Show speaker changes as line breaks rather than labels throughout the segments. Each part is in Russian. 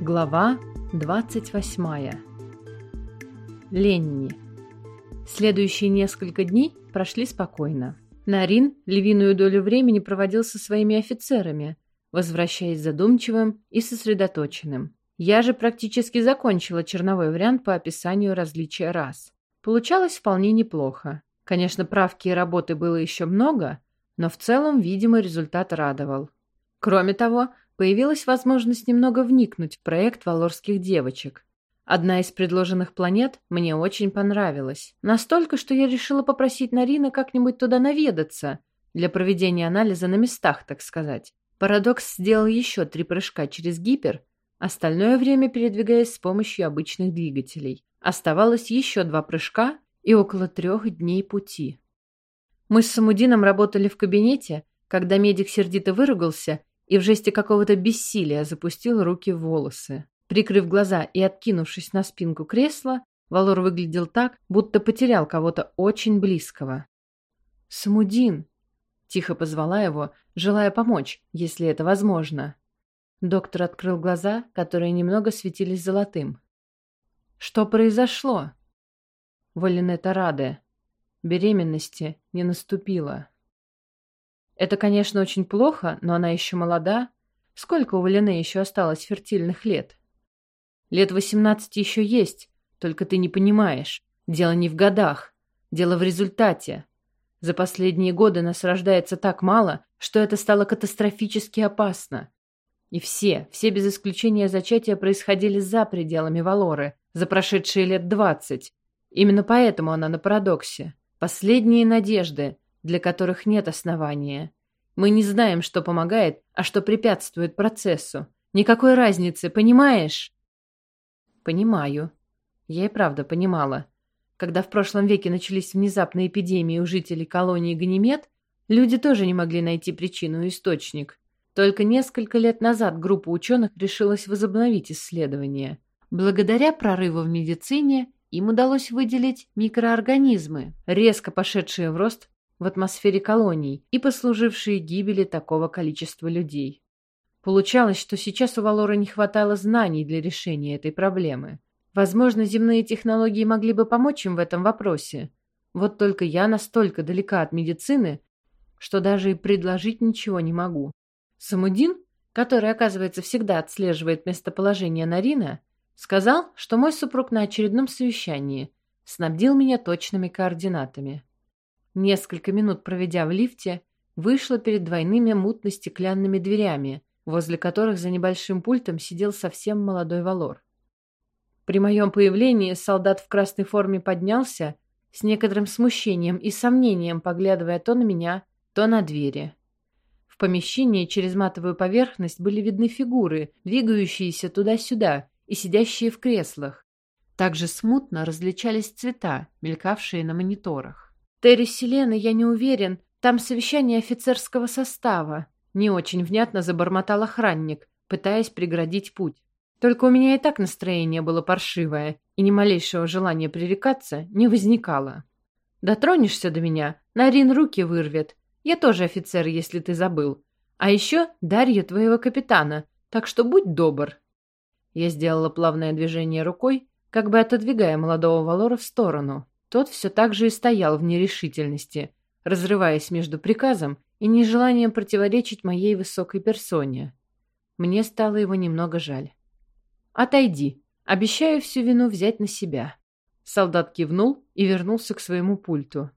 Глава 28. Ленни. Следующие несколько дней прошли спокойно. Нарин львиную долю времени проводил со своими офицерами, возвращаясь задумчивым и сосредоточенным. Я же практически закончила черновой вариант по описанию различия рас. Получалось вполне неплохо. Конечно, правки и работы было еще много, но в целом, видимо, результат радовал. Кроме того, появилась возможность немного вникнуть в проект валорских девочек. Одна из предложенных планет мне очень понравилась. Настолько, что я решила попросить Нарина как-нибудь туда наведаться, для проведения анализа на местах, так сказать. Парадокс сделал еще три прыжка через гипер, остальное время передвигаясь с помощью обычных двигателей. Оставалось еще два прыжка и около трех дней пути. Мы с Самудином работали в кабинете, когда медик сердито выругался и в жесте какого-то бессилия запустил руки в волосы. Прикрыв глаза и откинувшись на спинку кресла, Валор выглядел так, будто потерял кого-то очень близкого. «Самудин!» — тихо позвала его, желая помочь, если это возможно. Доктор открыл глаза, которые немного светились золотым. «Что произошло?» Валинета Раде. Беременности не наступило. Это, конечно, очень плохо, но она еще молода. Сколько у Валины еще осталось фертильных лет? Лет восемнадцать еще есть, только ты не понимаешь. Дело не в годах, дело в результате. За последние годы нас рождается так мало, что это стало катастрофически опасно. И все, все без исключения зачатия происходили за пределами Валоры, за прошедшие лет двадцать. Именно поэтому она на парадоксе. Последние надежды, для которых нет основания. Мы не знаем, что помогает, а что препятствует процессу. Никакой разницы, понимаешь? Понимаю. Я и правда понимала. Когда в прошлом веке начались внезапные эпидемии у жителей колонии Ганимед, люди тоже не могли найти причину и источник. Только несколько лет назад группа ученых решилась возобновить исследования. Благодаря прорыву в медицине им удалось выделить микроорганизмы, резко пошедшие в рост в атмосфере колоний и послужившие гибели такого количества людей. Получалось, что сейчас у Валора не хватало знаний для решения этой проблемы. Возможно, земные технологии могли бы помочь им в этом вопросе. Вот только я настолько далека от медицины, что даже и предложить ничего не могу. Самудин, который, оказывается, всегда отслеживает местоположение Нарина, сказал, что мой супруг на очередном совещании снабдил меня точными координатами. Несколько минут проведя в лифте, вышла перед двойными мутно-стеклянными дверями, возле которых за небольшим пультом сидел совсем молодой Валор. При моем появлении солдат в красной форме поднялся, с некоторым смущением и сомнением поглядывая то на меня, то на двери. В помещении через матовую поверхность были видны фигуры, двигающиеся туда-сюда и сидящие в креслах. Также смутно различались цвета, мелькавшие на мониторах. «Терри Селена, я не уверен, там совещание офицерского состава», не очень внятно забормотал охранник, пытаясь преградить путь. Только у меня и так настроение было паршивое, и ни малейшего желания пререкаться не возникало. «Дотронешься до меня, Нарин руки вырвет. Я тоже офицер, если ты забыл. А еще Дарья твоего капитана, так что будь добр». Я сделала плавное движение рукой, как бы отодвигая молодого Валора в сторону. Тот все так же и стоял в нерешительности, разрываясь между приказом и нежеланием противоречить моей высокой персоне. Мне стало его немного жаль. «Отойди. Обещаю всю вину взять на себя». Солдат кивнул и вернулся к своему пульту.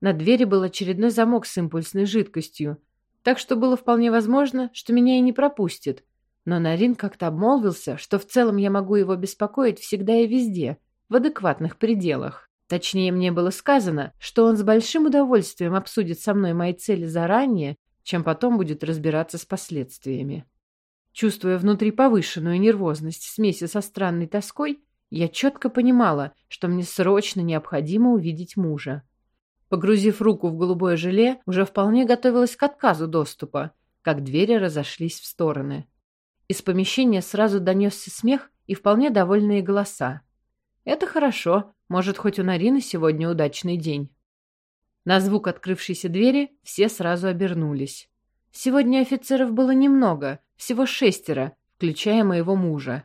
На двери был очередной замок с импульсной жидкостью, так что было вполне возможно, что меня и не пропустит. Но Нарин как-то обмолвился, что в целом я могу его беспокоить всегда и везде, в адекватных пределах. Точнее, мне было сказано, что он с большим удовольствием обсудит со мной мои цели заранее, чем потом будет разбираться с последствиями. Чувствуя внутри повышенную нервозность в смеси со странной тоской, я четко понимала, что мне срочно необходимо увидеть мужа. Погрузив руку в голубое желе, уже вполне готовилась к отказу доступа, как двери разошлись в стороны. Из помещения сразу донесся смех и вполне довольные голоса. Это хорошо, может, хоть у Нарины сегодня удачный день. На звук открывшейся двери все сразу обернулись. Сегодня офицеров было немного, всего шестеро, включая моего мужа.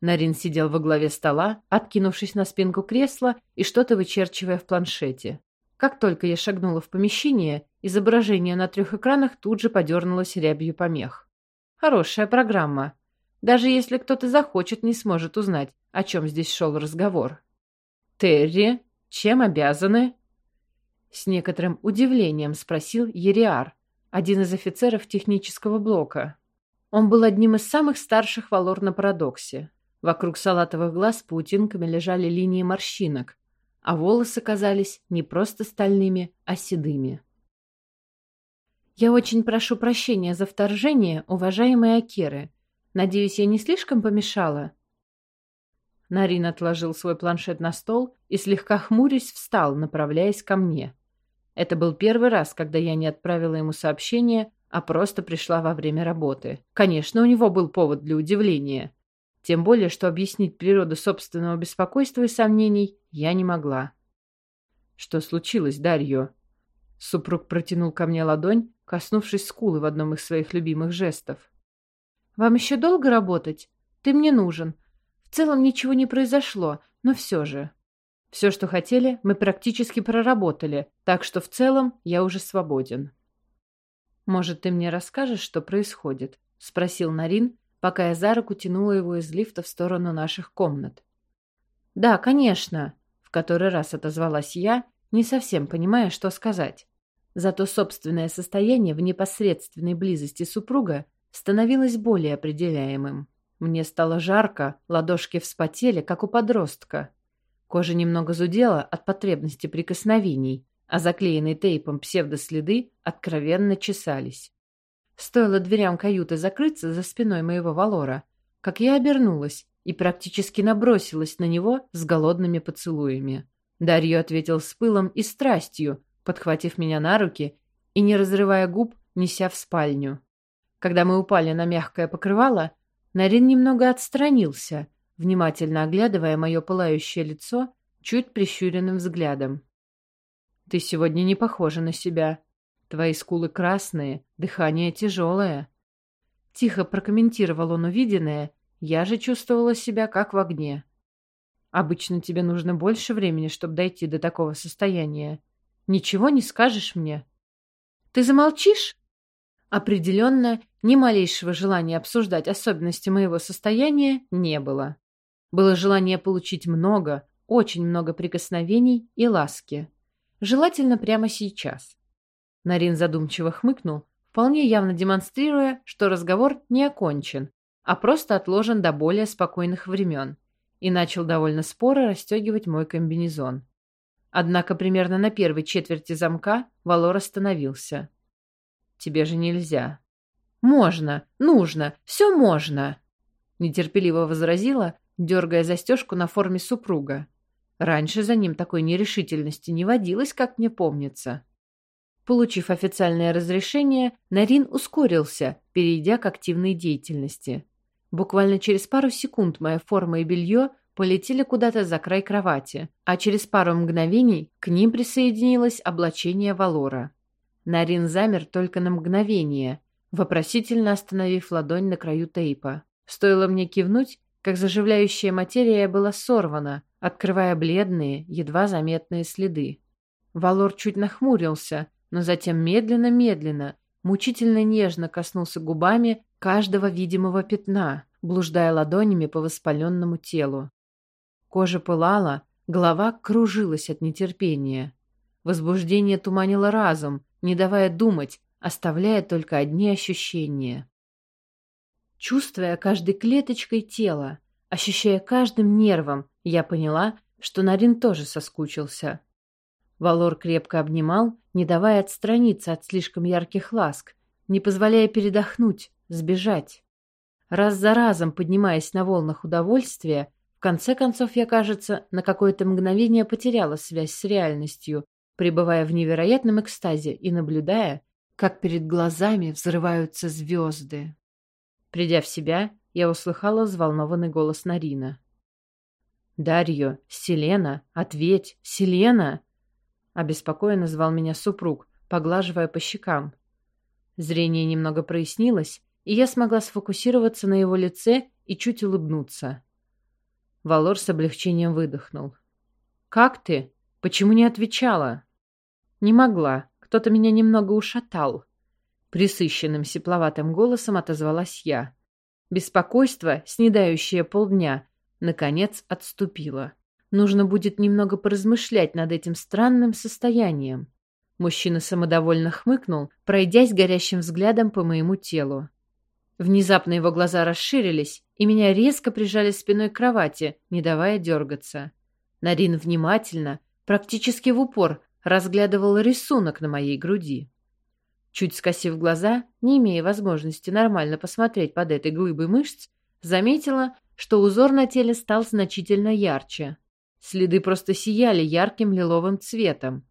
Нарин сидел во главе стола, откинувшись на спинку кресла и что-то вычерчивая в планшете. Как только я шагнула в помещение, изображение на трех экранах тут же подернулось рябью помех. Хорошая программа. Даже если кто-то захочет, не сможет узнать, о чем здесь шел разговор. «Терри, чем обязаны?» С некоторым удивлением спросил Ериар, один из офицеров технического блока. Он был одним из самых старших валор на парадоксе. Вокруг салатовых глаз паутинками лежали линии морщинок, а волосы казались не просто стальными, а седыми. «Я очень прошу прощения за вторжение, уважаемые Акеры. Надеюсь, я не слишком помешала?» Нарин отложил свой планшет на стол и, слегка хмурясь, встал, направляясь ко мне. Это был первый раз, когда я не отправила ему сообщение, а просто пришла во время работы. Конечно, у него был повод для удивления. Тем более, что объяснить природу собственного беспокойства и сомнений я не могла. «Что случилось, Дарьё?» Супруг протянул ко мне ладонь, коснувшись скулы в одном из своих любимых жестов. «Вам еще долго работать? Ты мне нужен. В целом ничего не произошло, но все же. Все, что хотели, мы практически проработали, так что в целом я уже свободен». «Может, ты мне расскажешь, что происходит?» — спросил Нарин, пока я за руку тянула его из лифта в сторону наших комнат. «Да, конечно», — в который раз отозвалась я, не совсем понимая, что сказать. Зато собственное состояние в непосредственной близости супруга становилось более определяемым. Мне стало жарко, ладошки вспотели, как у подростка. Кожа немного зудела от потребности прикосновений, а заклеенные тейпом псевдоследы откровенно чесались. Стоило дверям каюты закрыться за спиной моего Валора, как я обернулась и практически набросилась на него с голодными поцелуями. Дарью ответил с пылом и страстью, подхватив меня на руки и, не разрывая губ, неся в спальню. Когда мы упали на мягкое покрывало, Нарин немного отстранился, внимательно оглядывая мое пылающее лицо чуть прищуренным взглядом. «Ты сегодня не похожа на себя», Твои скулы красные, дыхание тяжелое. Тихо прокомментировал он увиденное, я же чувствовала себя как в огне. Обычно тебе нужно больше времени, чтобы дойти до такого состояния. Ничего не скажешь мне? Ты замолчишь? Определенно, ни малейшего желания обсуждать особенности моего состояния не было. Было желание получить много, очень много прикосновений и ласки. Желательно прямо сейчас. Нарин задумчиво хмыкнул, вполне явно демонстрируя, что разговор не окончен, а просто отложен до более спокойных времен, и начал довольно споро расстегивать мой комбинезон. Однако примерно на первой четверти замка Валор остановился. «Тебе же нельзя». «Можно, нужно, все можно», — нетерпеливо возразила, дергая застежку на форме супруга. Раньше за ним такой нерешительности не водилось, как мне помнится. Получив официальное разрешение, Нарин ускорился, перейдя к активной деятельности. Буквально через пару секунд моя форма и белье полетели куда-то за край кровати, а через пару мгновений к ним присоединилось облачение Валора. Нарин замер только на мгновение, вопросительно остановив ладонь на краю тейпа. Стоило мне кивнуть, как заживляющая материя была сорвана, открывая бледные, едва заметные следы. Валор чуть нахмурился, но затем медленно-медленно, мучительно нежно коснулся губами каждого видимого пятна, блуждая ладонями по воспаленному телу. Кожа пылала, голова кружилась от нетерпения. Возбуждение туманило разум, не давая думать, оставляя только одни ощущения. Чувствуя каждой клеточкой тела, ощущая каждым нервом, я поняла, что Нарин тоже соскучился. Валор крепко обнимал, не давая отстраниться от слишком ярких ласк, не позволяя передохнуть, сбежать. Раз за разом поднимаясь на волнах удовольствия, в конце концов я, кажется, на какое-то мгновение потеряла связь с реальностью, пребывая в невероятном экстазе и наблюдая, как перед глазами взрываются звезды. Придя в себя, я услыхала взволнованный голос Нарина. «Дарьё, Селена, ответь, Селена!» Обеспокоенно звал меня супруг, поглаживая по щекам. Зрение немного прояснилось, и я смогла сфокусироваться на его лице и чуть улыбнуться. Валор с облегчением выдохнул. «Как ты? Почему не отвечала?» «Не могла. Кто-то меня немного ушатал». Присыщенным сепловатым голосом отозвалась я. Беспокойство, снедающее полдня, наконец отступило. Нужно будет немного поразмышлять над этим странным состоянием. Мужчина самодовольно хмыкнул, пройдясь горящим взглядом по моему телу. Внезапно его глаза расширились, и меня резко прижали спиной к кровати, не давая дергаться. Нарин внимательно, практически в упор, разглядывал рисунок на моей груди. Чуть скосив глаза, не имея возможности нормально посмотреть под этой глыбой мышц, заметила, что узор на теле стал значительно ярче. Следы просто сияли ярким лиловым цветом.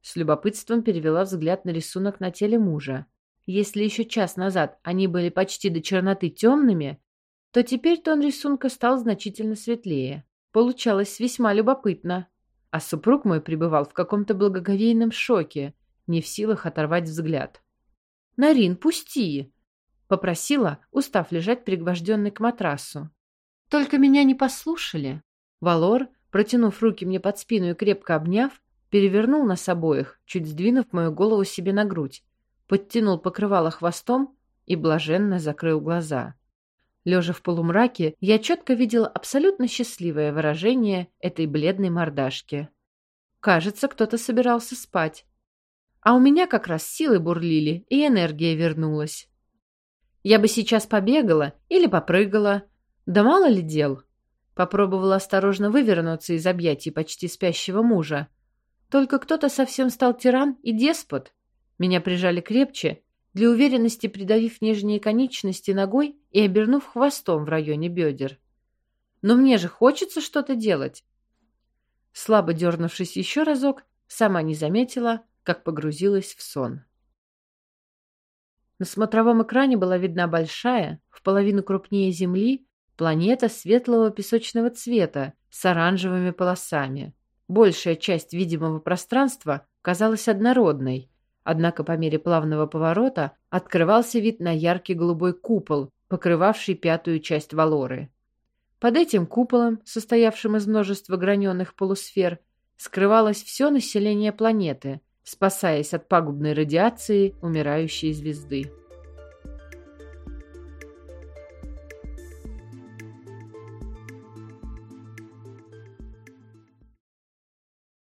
С любопытством перевела взгляд на рисунок на теле мужа. Если еще час назад они были почти до черноты темными, то теперь тон рисунка стал значительно светлее. Получалось весьма любопытно. А супруг мой пребывал в каком-то благоговейном шоке, не в силах оторвать взгляд. «Нарин, пусти!» — попросила, устав лежать пригвожденный к матрасу. «Только меня не послушали». Валор, протянув руки мне под спину и крепко обняв, перевернул нас обоих, чуть сдвинув мою голову себе на грудь, подтянул покрывало хвостом и блаженно закрыл глаза. Лежа в полумраке, я четко видела абсолютно счастливое выражение этой бледной мордашки. Кажется, кто-то собирался спать. А у меня как раз силы бурлили, и энергия вернулась. Я бы сейчас побегала или попрыгала. Да мало ли дел. Попробовала осторожно вывернуться из объятий почти спящего мужа, только кто-то совсем стал тиран и деспот. Меня прижали крепче, для уверенности придавив нижние конечности ногой и обернув хвостом в районе бедер. Но мне же хочется что-то делать. Слабо дернувшись еще разок, сама не заметила, как погрузилась в сон. На смотровом экране была видна большая, в половину крупнее Земли, планета светлого песочного цвета с оранжевыми полосами. Большая часть видимого пространства казалась однородной, однако по мере плавного поворота открывался вид на яркий голубой купол, покрывавший пятую часть Валоры. Под этим куполом, состоявшим из множества граненых полусфер, скрывалось все население планеты, спасаясь от пагубной радиации умирающей звезды.